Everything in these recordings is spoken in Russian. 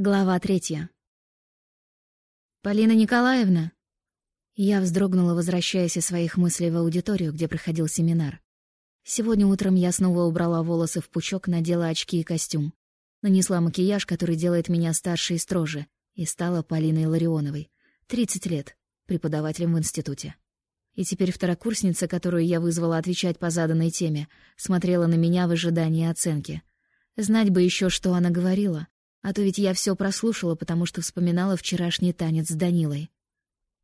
Глава третья. «Полина Николаевна!» Я вздрогнула, возвращаясь из своих мыслей в аудиторию, где проходил семинар. Сегодня утром я снова убрала волосы в пучок, надела очки и костюм. Нанесла макияж, который делает меня старше и строже, и стала Полиной Ларионовой. Тридцать лет, преподавателем в институте. И теперь второкурсница, которую я вызвала отвечать по заданной теме, смотрела на меня в ожидании оценки. Знать бы еще, что она говорила, а то ведь я все прослушала, потому что вспоминала вчерашний танец с Данилой.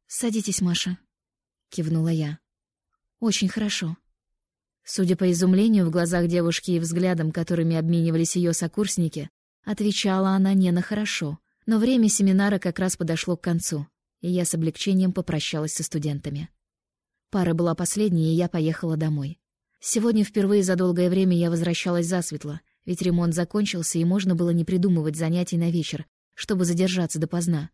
«Садитесь, Маша», — кивнула я. «Очень хорошо». Судя по изумлению в глазах девушки и взглядам, которыми обменивались ее сокурсники, отвечала она не на хорошо. Но время семинара как раз подошло к концу, и я с облегчением попрощалась со студентами. Пара была последней, и я поехала домой. Сегодня впервые за долгое время я возвращалась засветло — ведь ремонт закончился, и можно было не придумывать занятий на вечер, чтобы задержаться допоздна.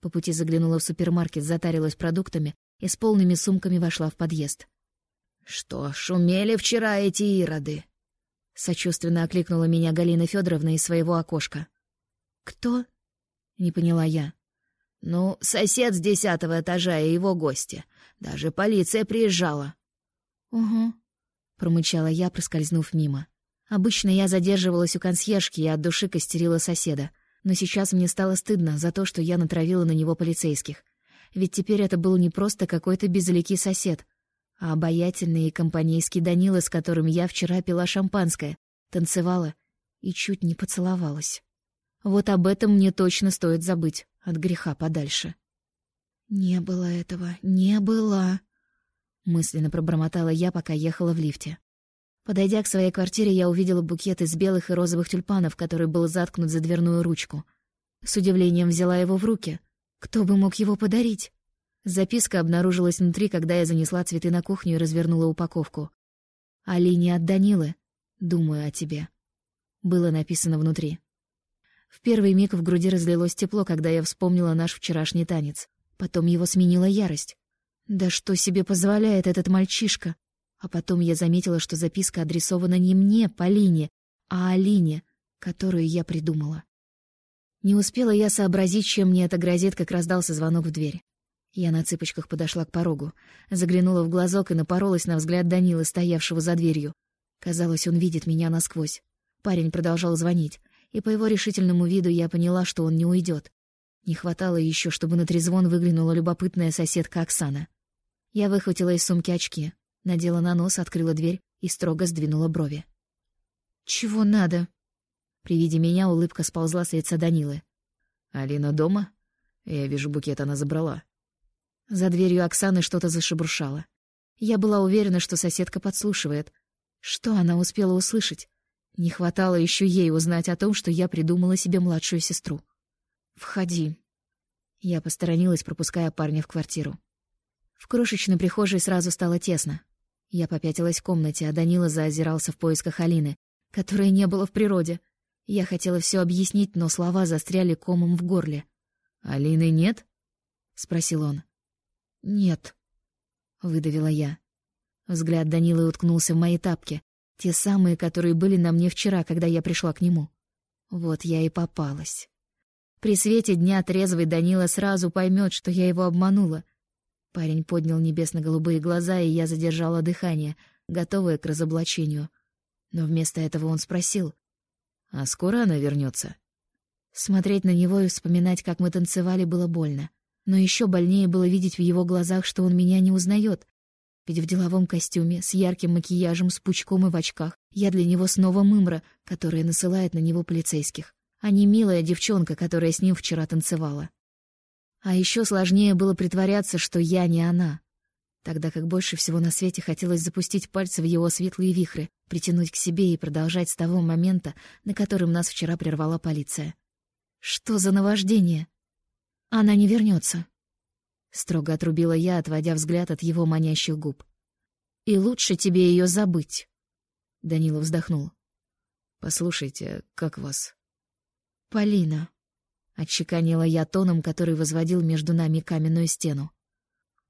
По пути заглянула в супермаркет, затарилась продуктами и с полными сумками вошла в подъезд. «Что, шумели вчера эти ироды?» Сочувственно окликнула меня Галина Федоровна из своего окошка. «Кто?» — не поняла я. «Ну, сосед с десятого этажа и его гости. Даже полиция приезжала». «Угу», — промычала я, проскользнув мимо. Обычно я задерживалась у консьержки и от души костерила соседа, но сейчас мне стало стыдно за то, что я натравила на него полицейских. Ведь теперь это был не просто какой-то безликий сосед, а обаятельный и компанейский Данила, с которым я вчера пила шампанское, танцевала и чуть не поцеловалась. Вот об этом мне точно стоит забыть, от греха подальше. «Не было этого, не было», — мысленно пробормотала я, пока ехала в лифте. Подойдя к своей квартире, я увидела букет из белых и розовых тюльпанов, который был заткнут за дверную ручку. С удивлением взяла его в руки. Кто бы мог его подарить? Записка обнаружилась внутри, когда я занесла цветы на кухню и развернула упаковку. «Алине от Данилы. Думаю о тебе». Было написано внутри. В первый миг в груди разлилось тепло, когда я вспомнила наш вчерашний танец. Потом его сменила ярость. «Да что себе позволяет этот мальчишка? А потом я заметила, что записка адресована не мне, Полине, а Алине, которую я придумала. Не успела я сообразить, чем мне это грозит, как раздался звонок в дверь. Я на цыпочках подошла к порогу, заглянула в глазок и напоролась на взгляд Данилы, стоявшего за дверью. Казалось, он видит меня насквозь. Парень продолжал звонить, и по его решительному виду я поняла, что он не уйдет. Не хватало еще, чтобы на трезвон выглянула любопытная соседка Оксана. Я выхватила из сумки очки, надела на нос, открыла дверь и строго сдвинула брови. «Чего надо?» При виде меня улыбка сползла с лица Данилы. «Алина дома? Я вижу, букет она забрала». За дверью Оксаны что-то зашебуршало. Я была уверена, что соседка подслушивает. Что она успела услышать? Не хватало еще ей узнать о том, что я придумала себе младшую сестру. «Входи». Я посторонилась, пропуская парня в квартиру. В крошечной прихожей сразу стало тесно. Я попятилась в комнате, а Данила заозирался в поисках Алины, которой не было в природе. Я хотела все объяснить, но слова застряли комом в горле. «Алины нет?» — спросил он. «Нет», — выдавила я. Взгляд Данилы уткнулся в мои тапки, те самые, которые были на мне вчера, когда я пришла к нему. Вот я и попалась. При свете дня трезвый Данила сразу поймет, что я его обманула — Парень поднял небесно-голубые глаза, и я задержала дыхание, готовая к разоблачению. Но вместо этого он спросил. «А скоро она вернется? Смотреть на него и вспоминать, как мы танцевали, было больно. Но еще больнее было видеть в его глазах, что он меня не узнает. Ведь в деловом костюме, с ярким макияжем, с пучком и в очках, я для него снова мымра, которая насылает на него полицейских, а не милая девчонка, которая с ним вчера танцевала. А еще сложнее было притворяться, что я не она. Тогда как больше всего на свете хотелось запустить пальцы в его светлые вихры, притянуть к себе и продолжать с того момента, на котором нас вчера прервала полиция. Что за наваждение? Она не вернется. Строго отрубила я, отводя взгляд от его манящих губ. И лучше тебе ее забыть. Данила вздохнул. Послушайте, как вас? Полина. — отчеканила я тоном, который возводил между нами каменную стену.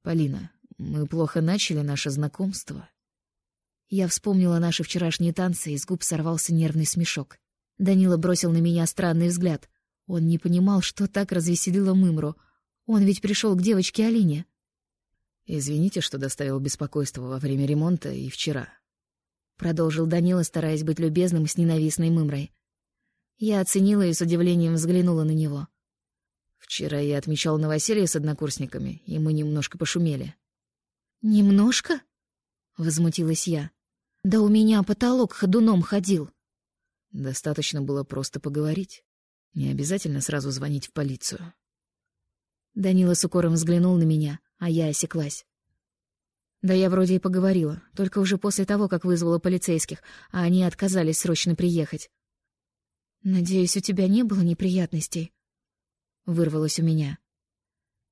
«Полина, мы плохо начали наше знакомство». Я вспомнила наши вчерашние танцы, и с губ сорвался нервный смешок. Данила бросил на меня странный взгляд. Он не понимал, что так развеселило Мымру. Он ведь пришел к девочке Алине. «Извините, что доставил беспокойство во время ремонта и вчера», — продолжил Данила, стараясь быть любезным с ненавистной Мымрой. Я оценила и с удивлением взглянула на него. «Вчера я отмечал новоселье с однокурсниками, и мы немножко пошумели». «Немножко?» — возмутилась я. «Да у меня потолок ходуном ходил». Достаточно было просто поговорить. Не обязательно сразу звонить в полицию. Данила с укором взглянул на меня, а я осеклась. Да я вроде и поговорила, только уже после того, как вызвала полицейских, а они отказались срочно приехать. «Надеюсь, у тебя не было неприятностей?» Вырвалось у меня.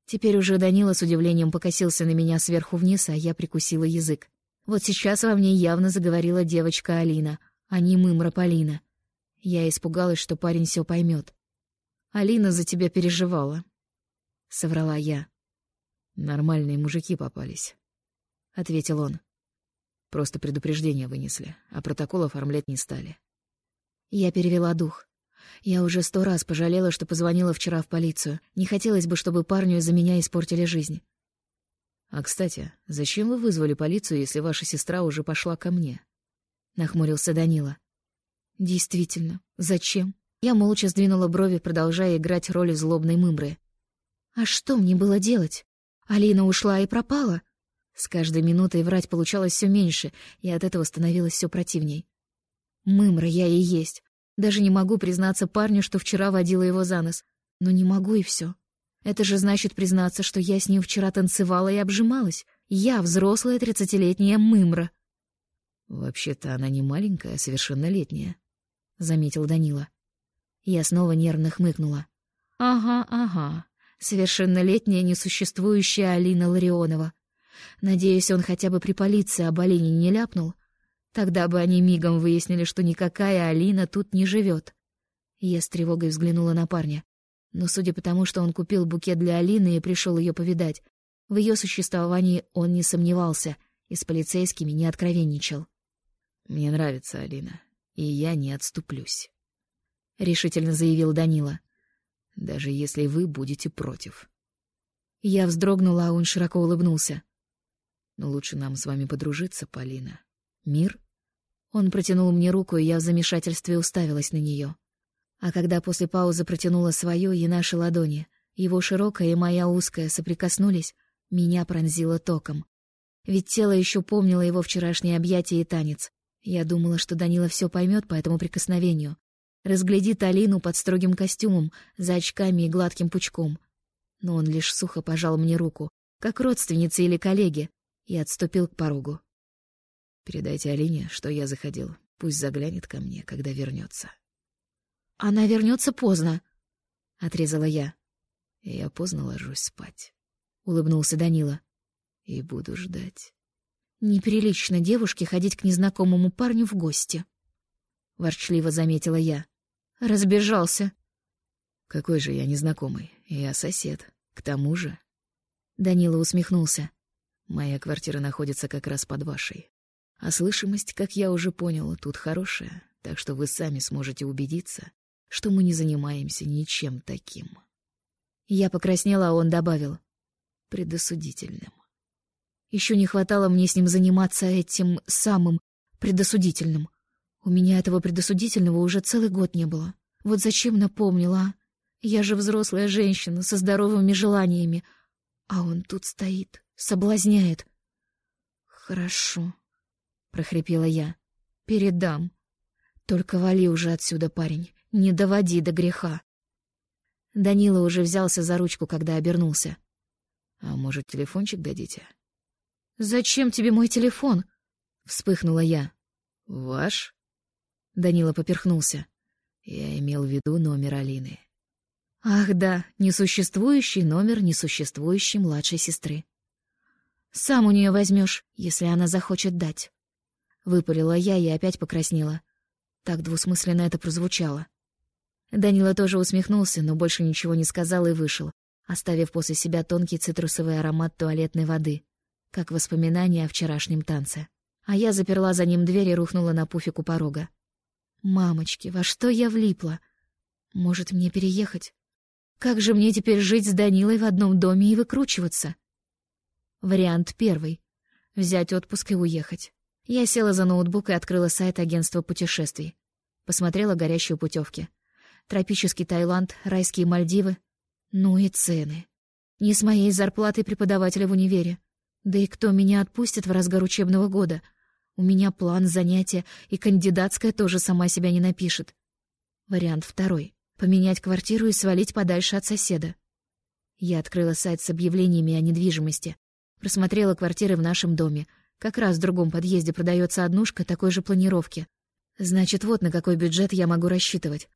Теперь уже Данила с удивлением покосился на меня сверху вниз, а я прикусила язык. Вот сейчас во мне явно заговорила девочка Алина, а не мымра Полина. Я испугалась, что парень все поймет. «Алина за тебя переживала», — соврала я. «Нормальные мужики попались», — ответил он. «Просто предупреждение вынесли, а протокол оформлять не стали». Я перевела дух. Я уже сто раз пожалела, что позвонила вчера в полицию. Не хотелось бы, чтобы парню из-за меня испортили жизнь. «А, кстати, зачем вы вызвали полицию, если ваша сестра уже пошла ко мне?» — нахмурился Данила. Действительно, зачем? Я молча сдвинула брови, продолжая играть роль злобной мымры. А что мне было делать? Алина ушла и пропала. С каждой минутой врать получалось все меньше, и от этого становилось все противней. Мымра я и есть. Даже не могу признаться парню, что вчера водила его за нос. Но не могу и все. Это же значит признаться, что я с ним вчера танцевала и обжималась. Я взрослая тридцатилетняя мымра. Вообще-то она не маленькая, а совершеннолетняя заметил Данила. Я снова нервно хмыкнула. Ага, ага. Совершеннолетняя несуществующая Алина Ларионова. Надеюсь, он хотя бы при полиции об Алине не ляпнул. Тогда бы они мигом выяснили, что никакая Алина тут не живет. Я с тревогой взглянула на парня. Но судя по тому, что он купил букет для Алины и пришел ее повидать, в ее существовании он не сомневался и с полицейскими не откровенничал. «Мне нравится Алина и я не отступлюсь», — решительно заявил Данила. «Даже если вы будете против». Я вздрогнула, а он широко улыбнулся. «Но лучше нам с вами подружиться, Полина. Мир?» Он протянул мне руку, и я в замешательстве уставилась на нее. А когда после паузы протянула свою и наши ладони, его широкая и моя узкая соприкоснулись, меня пронзило током. Ведь тело еще помнило его вчерашнее объятие и танец. Я думала, что Данила все поймет по этому прикосновению. Разглядит Алину под строгим костюмом, за очками и гладким пучком. Но он лишь сухо пожал мне руку, как родственнице или коллеге, и отступил к порогу. «Передайте Алине, что я заходил. Пусть заглянет ко мне, когда вернется. «Она вернется поздно», — отрезала я. «Я поздно ложусь спать», — улыбнулся Данила. «И буду ждать». Неприлично девушке ходить к незнакомому парню в гости. Ворчливо заметила я. Разбежался. Какой же я незнакомый? Я сосед. К тому же... Данила усмехнулся. Моя квартира находится как раз под вашей. А слышимость, как я уже понял, тут хорошая, так что вы сами сможете убедиться, что мы не занимаемся ничем таким. Я покраснела, а он добавил. Предосудительным. Еще не хватало мне с ним заниматься этим самым предосудительным. У меня этого предосудительного уже целый год не было. Вот зачем напомнила, а? Я же взрослая женщина со здоровыми желаниями. А он тут стоит, соблазняет. «Хорошо», — прохрипела я. «Передам. Только вали уже отсюда, парень. Не доводи до греха». Данила уже взялся за ручку, когда обернулся. «А может, телефончик дадите?» «Зачем тебе мой телефон?» — вспыхнула я. «Ваш?» — Данила поперхнулся. «Я имел в виду номер Алины». «Ах да, несуществующий номер несуществующей младшей сестры. Сам у нее возьмешь, если она захочет дать». Выпалила я и опять покраснела. Так двусмысленно это прозвучало. Данила тоже усмехнулся, но больше ничего не сказал и вышел, оставив после себя тонкий цитрусовый аромат туалетной воды как воспоминание о вчерашнем танце. А я заперла за ним дверь и рухнула на пуфик у порога. «Мамочки, во что я влипла?» Может, мне переехать? Как же мне теперь жить с Данилой в одном доме и выкручиваться? Вариант первый. Взять отпуск и уехать. Я села за ноутбук и открыла сайт агентства путешествий. Посмотрела горящие путевки. Тропический Таиланд, райские Мальдивы. Ну и цены. Не с моей зарплатой преподавателя в универе. Да и кто меня отпустит в разгар учебного года? У меня план занятия, и кандидатская тоже сама себя не напишет. Вариант второй. Поменять квартиру и свалить подальше от соседа. Я открыла сайт с объявлениями о недвижимости. Просмотрела квартиры в нашем доме. Как раз в другом подъезде продается однушка такой же планировки. Значит, вот на какой бюджет я могу рассчитывать.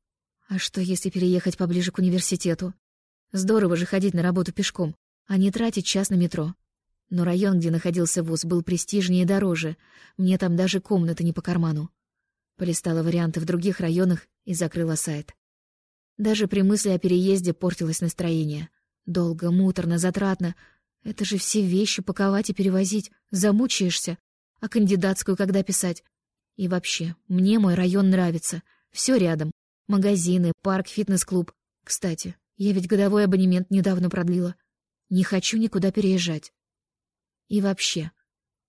А что, если переехать поближе к университету? Здорово же ходить на работу пешком, а не тратить час на метро. Но район, где находился вуз, был престижнее и дороже. Мне там даже комната не по карману. Полистала варианты в других районах и закрыла сайт. Даже при мысли о переезде портилось настроение. Долго, муторно, затратно, это же все вещи паковать и перевозить. Замучаешься. А кандидатскую когда писать? И вообще, мне мой район нравится. Все рядом. Магазины, парк, фитнес-клуб. Кстати, я ведь годовой абонемент недавно продлила. Не хочу никуда переезжать. И вообще,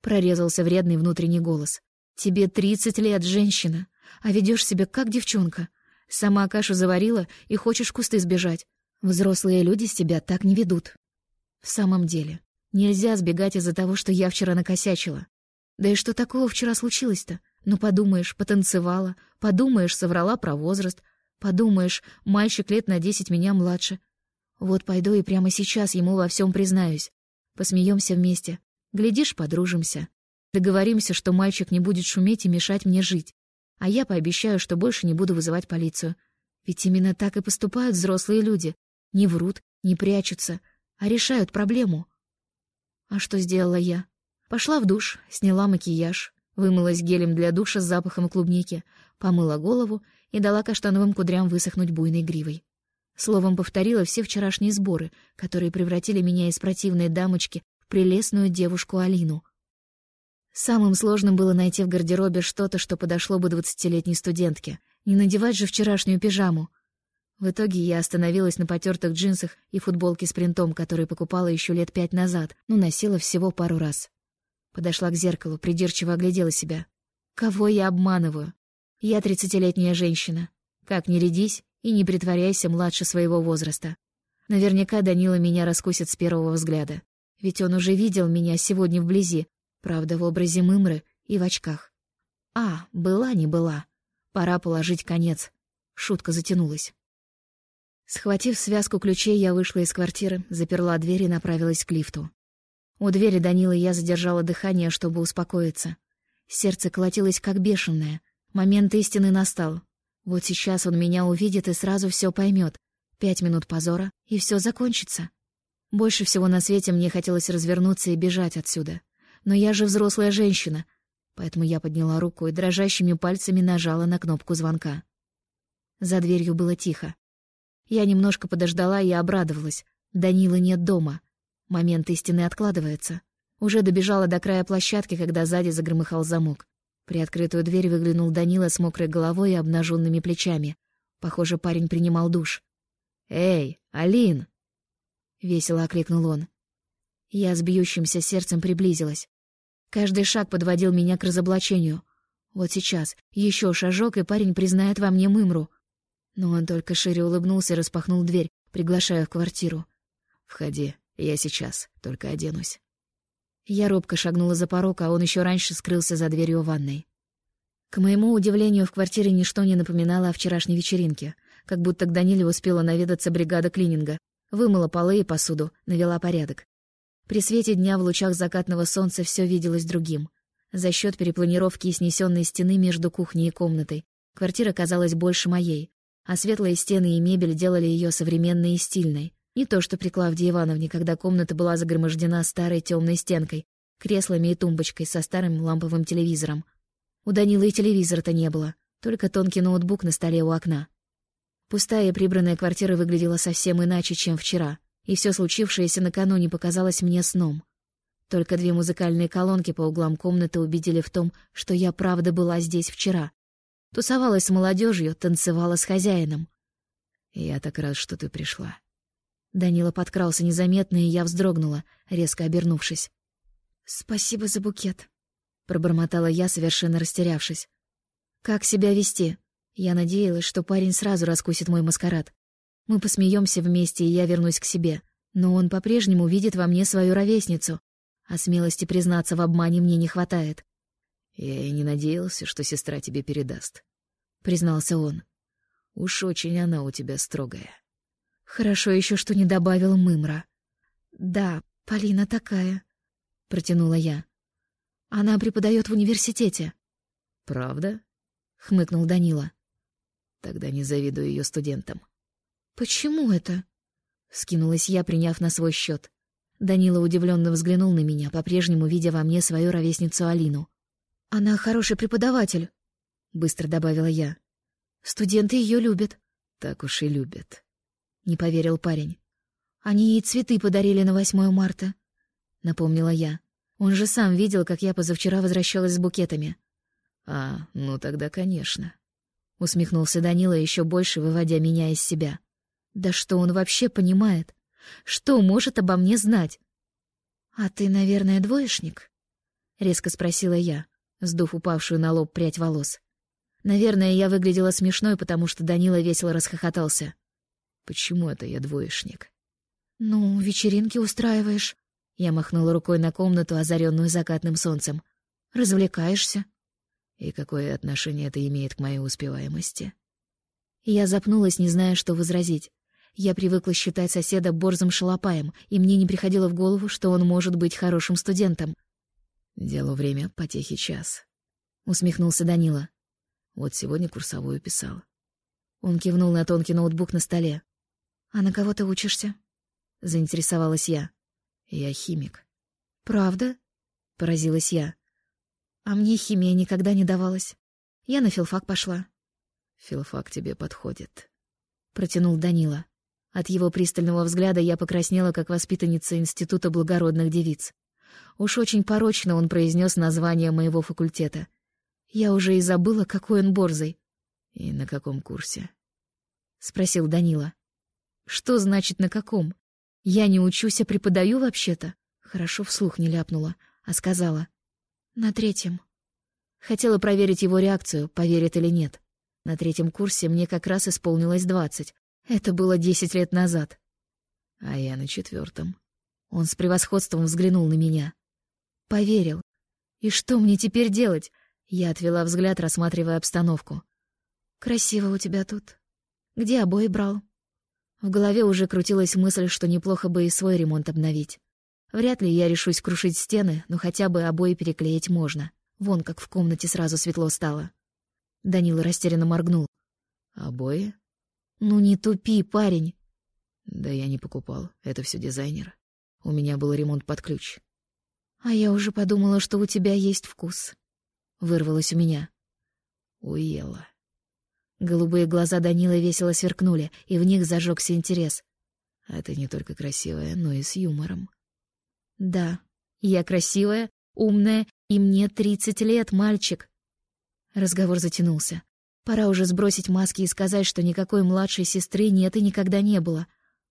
прорезался вредный внутренний голос. Тебе тридцать лет, женщина, а ведешь себя как девчонка. Сама кашу заварила и хочешь в кусты сбежать. Взрослые люди с тебя так не ведут. В самом деле, нельзя сбегать из-за того, что я вчера накосячила. Да и что такого вчера случилось-то? Ну, подумаешь, потанцевала, подумаешь, соврала про возраст, подумаешь, мальчик лет на десять меня младше. Вот пойду и прямо сейчас ему во всем признаюсь. Посмеемся вместе. Глядишь, подружимся. Договоримся, что мальчик не будет шуметь и мешать мне жить. А я пообещаю, что больше не буду вызывать полицию. Ведь именно так и поступают взрослые люди. Не врут, не прячутся, а решают проблему. А что сделала я? Пошла в душ, сняла макияж, вымылась гелем для душа с запахом клубники, помыла голову и дала каштановым кудрям высохнуть буйной гривой. Словом, повторила все вчерашние сборы, которые превратили меня из противной дамочки в прелестную девушку Алину. Самым сложным было найти в гардеробе что-то, что подошло бы двадцатилетней студентке. Не надевать же вчерашнюю пижаму. В итоге я остановилась на потертых джинсах и футболке с принтом, которые покупала еще лет пять назад, но носила всего пару раз. Подошла к зеркалу, придирчиво оглядела себя. Кого я обманываю? Я тридцатилетняя женщина. Как не рядись и не притворяйся младше своего возраста. Наверняка Данила меня раскусит с первого взгляда. Ведь он уже видел меня сегодня вблизи, правда, в образе мымры и в очках. А, была не была. Пора положить конец. Шутка затянулась. Схватив связку ключей, я вышла из квартиры, заперла дверь и направилась к лифту. У двери Данилы я задержала дыхание, чтобы успокоиться. Сердце колотилось как бешеное. Момент истины настал. Вот сейчас он меня увидит и сразу все поймет. Пять минут позора, и все закончится. Больше всего на свете мне хотелось развернуться и бежать отсюда. Но я же взрослая женщина, поэтому я подняла руку и дрожащими пальцами нажала на кнопку звонка. За дверью было тихо. Я немножко подождала и обрадовалась. Данила нет дома. Момент истины откладывается. Уже добежала до края площадки, когда сзади загромыхал замок. Приоткрытую дверь выглянул Данила с мокрой головой и обнаженными плечами. Похоже, парень принимал душ. «Эй, Алин!» — весело окликнул он. Я с бьющимся сердцем приблизилась. Каждый шаг подводил меня к разоблачению. Вот сейчас еще шажок, и парень признает во мне мымру. Но он только шире улыбнулся и распахнул дверь, приглашая в квартиру. «Входи, я сейчас, только оденусь». Я робко шагнула за порог, а он еще раньше скрылся за дверью ванной. К моему удивлению, в квартире ничто не напоминало о вчерашней вечеринке, как будто к Даниле успела наведаться бригада клининга. Вымыла полы и посуду, навела порядок. При свете дня в лучах закатного солнца все виделось другим. За счет перепланировки и снесенной стены между кухней и комнатой квартира казалась больше моей, а светлые стены и мебель делали ее современной и стильной. Не то что при Клавдии Ивановне, когда комната была загромождена старой темной стенкой, креслами и тумбочкой со старым ламповым телевизором. У Данилы и телевизора-то не было, только тонкий ноутбук на столе у окна. Пустая и прибранная квартира выглядела совсем иначе, чем вчера, и все случившееся накануне показалось мне сном. Только две музыкальные колонки по углам комнаты убедили в том, что я правда была здесь вчера, Тусовалась с молодежью, танцевала с хозяином. Я так рад, что ты пришла. Данила подкрался незаметно, и я вздрогнула, резко обернувшись. «Спасибо за букет», — пробормотала я, совершенно растерявшись. «Как себя вести?» Я надеялась, что парень сразу раскусит мой маскарад. Мы посмеемся вместе, и я вернусь к себе. Но он по-прежнему видит во мне свою ровесницу, а смелости признаться в обмане мне не хватает. «Я и не надеялся, что сестра тебе передаст», — признался он. «Уж очень она у тебя строгая». Хорошо еще, что не добавил Мымра. «Да, Полина такая», — протянула я. «Она преподает в университете». «Правда?» — хмыкнул Данила. «Тогда не завидую ее студентам». «Почему это?» — скинулась я, приняв на свой счет. Данила удивленно взглянул на меня, по-прежнему видя во мне свою ровесницу Алину. «Она хороший преподаватель», — быстро добавила я. «Студенты ее любят». «Так уж и любят», — не поверил парень. «Они ей цветы подарили на 8 марта», — напомнила я. Он же сам видел, как я позавчера возвращалась с букетами. «А, ну тогда, конечно», — усмехнулся Данила, еще больше выводя меня из себя. Да что он вообще понимает? Что может обо мне знать? «А ты, наверное, двоечник?» — резко спросила я, сдув упавшую на лоб прядь волос. Наверное, я выглядела смешной, потому что Данила весело расхохотался. «Почему это я двоечник?» «Ну, вечеринки устраиваешь». Я махнула рукой на комнату, озаренную закатным солнцем. «Развлекаешься». «И какое отношение это имеет к моей успеваемости?» Я запнулась, не зная, что возразить. Я привыкла считать соседа борзым шалопаем, и мне не приходило в голову, что он может быть хорошим студентом. «Делу время, потехи час», — усмехнулся Данила. «Вот сегодня курсовую писал». Он кивнул на тонкий ноутбук на столе. «А на кого ты учишься?» — заинтересовалась я. «Я химик». «Правда?» — поразилась я. «А мне химия никогда не давалась. Я на филфак пошла». «Филфак тебе подходит», — протянул Данила. От его пристального взгляда я покраснела, как воспитанница Института благородных девиц. Уж очень порочно он произнес название моего факультета. Я уже и забыла, какой он борзый. — И на каком курсе? — спросил Данила. — Что значит «на каком»? Я не учусь, а преподаю вообще-то. Хорошо вслух не ляпнула, а сказала. — На третьем. Хотела проверить его реакцию, поверит или нет. На третьем курсе мне как раз исполнилось двадцать, это было десять лет назад. А я на четвертом. Он с превосходством взглянул на меня. Поверил. И что мне теперь делать? Я отвела взгляд, рассматривая обстановку. Красиво у тебя тут. Где обои брал? В голове уже крутилась мысль, что неплохо бы и свой ремонт обновить. Вряд ли я решусь крушить стены, но хотя бы обои переклеить можно. Вон как в комнате сразу светло стало. Данила растерянно моргнул. «Обои?» «Ну не тупи, парень!» «Да я не покупал, это все дизайнер. У меня был ремонт под ключ». «А я уже подумала, что у тебя есть вкус». Вырвалось у меня. Уела. Голубые глаза Данила весело сверкнули, и в них зажегся интерес. «А ты не только красивая, но и с юмором». «Да, я красивая, умная, и мне тридцать лет, мальчик». Разговор затянулся. Пора уже сбросить маски и сказать, что никакой младшей сестры нет и никогда не было.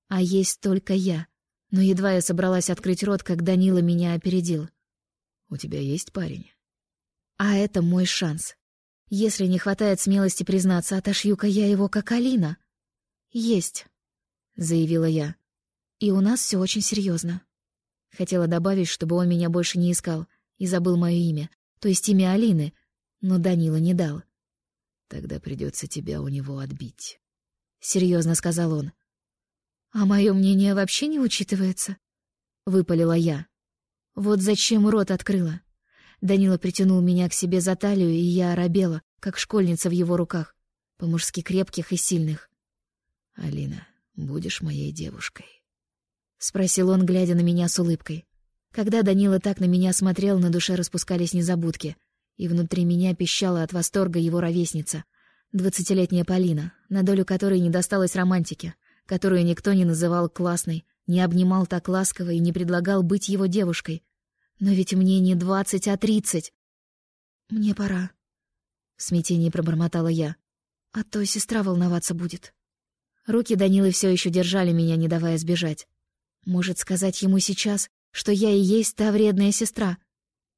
А есть только я. Но едва я собралась открыть рот, как Данила меня опередил. «У тебя есть парень?» А это мой шанс. Если не хватает смелости признаться, отошью-ка я его, как Алина. «Есть», — заявила я. «И у нас все очень серьезно. Хотела добавить, чтобы он меня больше не искал и забыл мое имя, то есть имя Алины, но Данила не дал. Тогда придется тебя у него отбить. Серьезно сказал он. А мое мнение вообще не учитывается? Выпалила я. Вот зачем рот открыла. Данила притянул меня к себе за талию, и я оробела, как школьница в его руках, по-мужски крепких и сильных. «Алина, будешь моей девушкой?» — спросил он, глядя на меня с улыбкой. Когда Данила так на меня смотрел, на душе распускались незабудки — и внутри меня пищала от восторга его ровесница, двадцатилетняя Полина, на долю которой не досталось романтики, которую никто не называл классной, не обнимал так ласково и не предлагал быть его девушкой. Но ведь мне не двадцать, а тридцать. «Мне пора», — в смятении пробормотала я. «А то сестра волноваться будет». Руки Данилы все еще держали меня, не давая сбежать. Может, сказать ему сейчас, что я и есть та вредная сестра,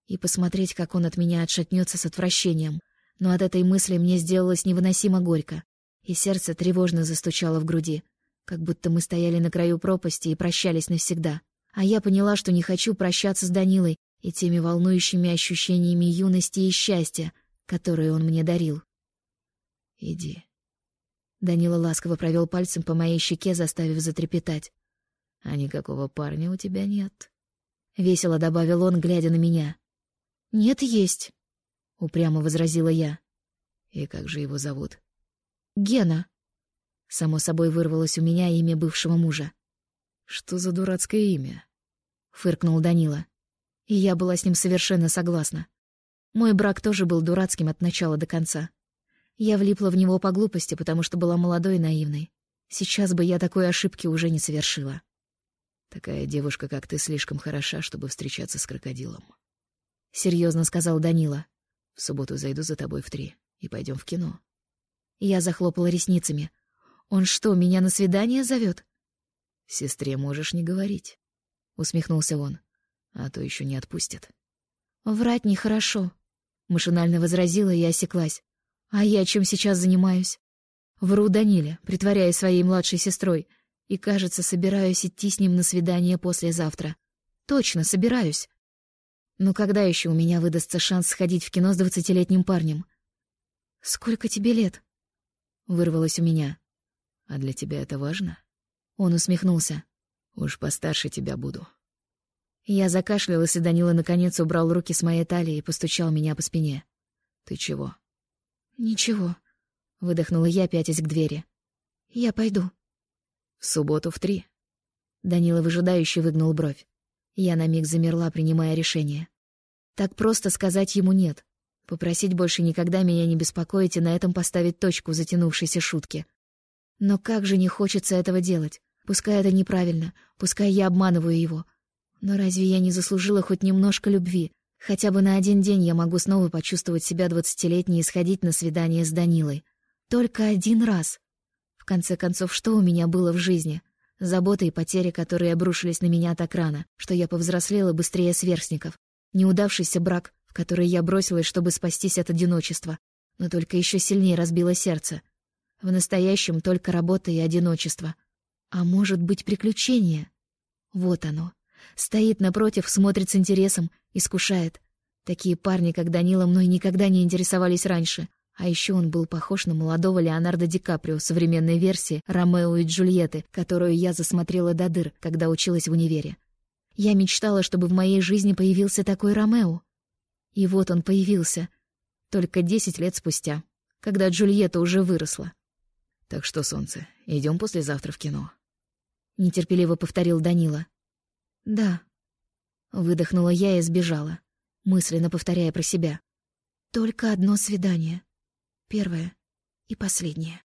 и посмотреть, как он от меня отшатнется с отвращением. Но от этой мысли мне сделалось невыносимо горько, и сердце тревожно застучало в груди, как будто мы стояли на краю пропасти и прощались навсегда. А я поняла, что не хочу прощаться с Данилой и теми волнующими ощущениями юности и счастья, которые он мне дарил. «Иди». Данила ласково провел пальцем по моей щеке, заставив затрепетать. «А никакого парня у тебя нет», — весело добавил он, глядя на меня. «Нет, есть», — упрямо возразила я. «И как же его зовут?» «Гена». Само собой вырвалось у меня имя бывшего мужа. «Что за дурацкое имя?» — фыркнул Данила. И я была с ним совершенно согласна. Мой брак тоже был дурацким от начала до конца. Я влипла в него по глупости, потому что была молодой и наивной. Сейчас бы я такой ошибки уже не совершила. Такая девушка, как ты, слишком хороша, чтобы встречаться с крокодилом. Серьезно сказал Данила. В субботу зайду за тобой в три и пойдем в кино. Я захлопала ресницами. Он что, меня на свидание зовет? Сестре можешь не говорить, усмехнулся он а то еще не отпустят. Врать нехорошо, машинально возразила и осеклась. А я чем сейчас занимаюсь? Вру Даниле, притворяясь своей младшей сестрой, и, кажется, собираюсь идти с ним на свидание послезавтра. Точно, собираюсь. Но когда еще у меня выдастся шанс сходить в кино с двадцатилетним парнем? Сколько тебе лет? Вырвалось у меня. А для тебя это важно? Он усмехнулся. Уж постарше тебя буду. Я закашлялась, и Данила наконец убрал руки с моей талии и постучал меня по спине. «Ты чего?» «Ничего», — выдохнула я, пятясь к двери. «Я пойду». «В субботу в три». Данила выжидающе выгнул бровь. Я на миг замерла, принимая решение. Так просто сказать ему «нет». Попросить больше никогда меня не беспокоить и на этом поставить точку затянувшейся шутке. Но как же не хочется этого делать. Пускай это неправильно, пускай я обманываю его, но разве я не заслужила хоть немножко любви? Хотя бы на один день я могу снова почувствовать себя двадцатилетней и сходить на свидание с Данилой. Только один раз. В конце концов, что у меня было в жизни? Заботы и потери, которые обрушились на меня так рано, что я повзрослела быстрее сверстников. Неудавшийся брак, в который я бросилась, чтобы спастись от одиночества, но только еще сильнее разбило сердце. В настоящем только работа и одиночество. А может быть, приключение? Вот оно. Стоит напротив, смотрит с интересом, искушает. Такие парни, как Данила, мной никогда не интересовались раньше. А еще он был похож на молодого Леонардо Ди Каприо современной версии «Ромео и Джульетты», которую я засмотрела до дыр, когда училась в универе. Я мечтала, чтобы в моей жизни появился такой Ромео. И вот он появился. Только десять лет спустя, когда Джульетта уже выросла. «Так что, солнце, идем послезавтра в кино?» Нетерпеливо повторил Данила. «Да». Выдохнула я и сбежала, мысленно повторяя про себя. «Только одно свидание. Первое и последнее».